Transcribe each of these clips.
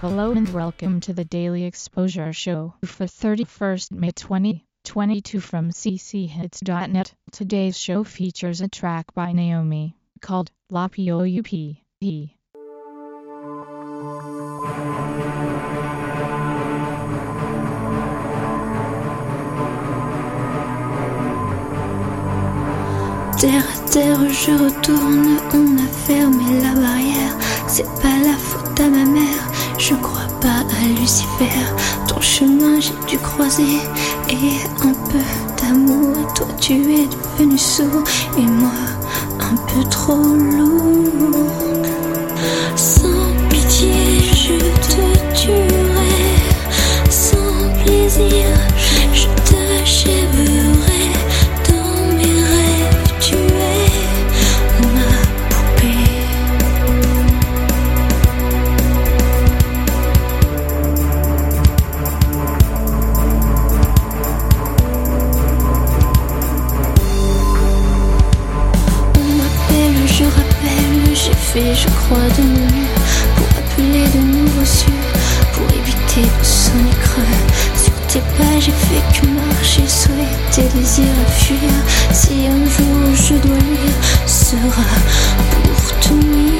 Hello and welcome to the Daily Exposure Show for 31st May 2022 from cchits.net. Today's show features a track by Naomi called La Poupe. Terre à terre, je retourne, on a fermé la barrière. C'est pas la faute à ma mère, je crois pas à Lucifer. Ton chemin j'ai dû croiser et un peu d'amour. Toi tu es devenu sourd et moi un peu trop lourd. Je crois, de mieux pour appeler de nouveaux cieux, pour éviter de sonner creux. Sur tes pas, j'ai fait que marcher, souhaiter, désir à fuir. Si un jour je dois lire, sera pour tout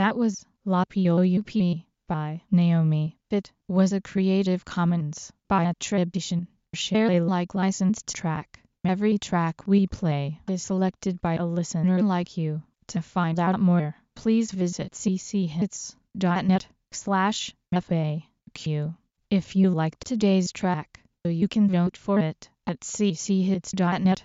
That was La Poupe by Naomi. It was a Creative Commons by attribution. Share Alike licensed track. Every track we play is selected by a listener like you. To find out more, please visit cchits.net slash FAQ. If you liked today's track, you can vote for it at cchits.net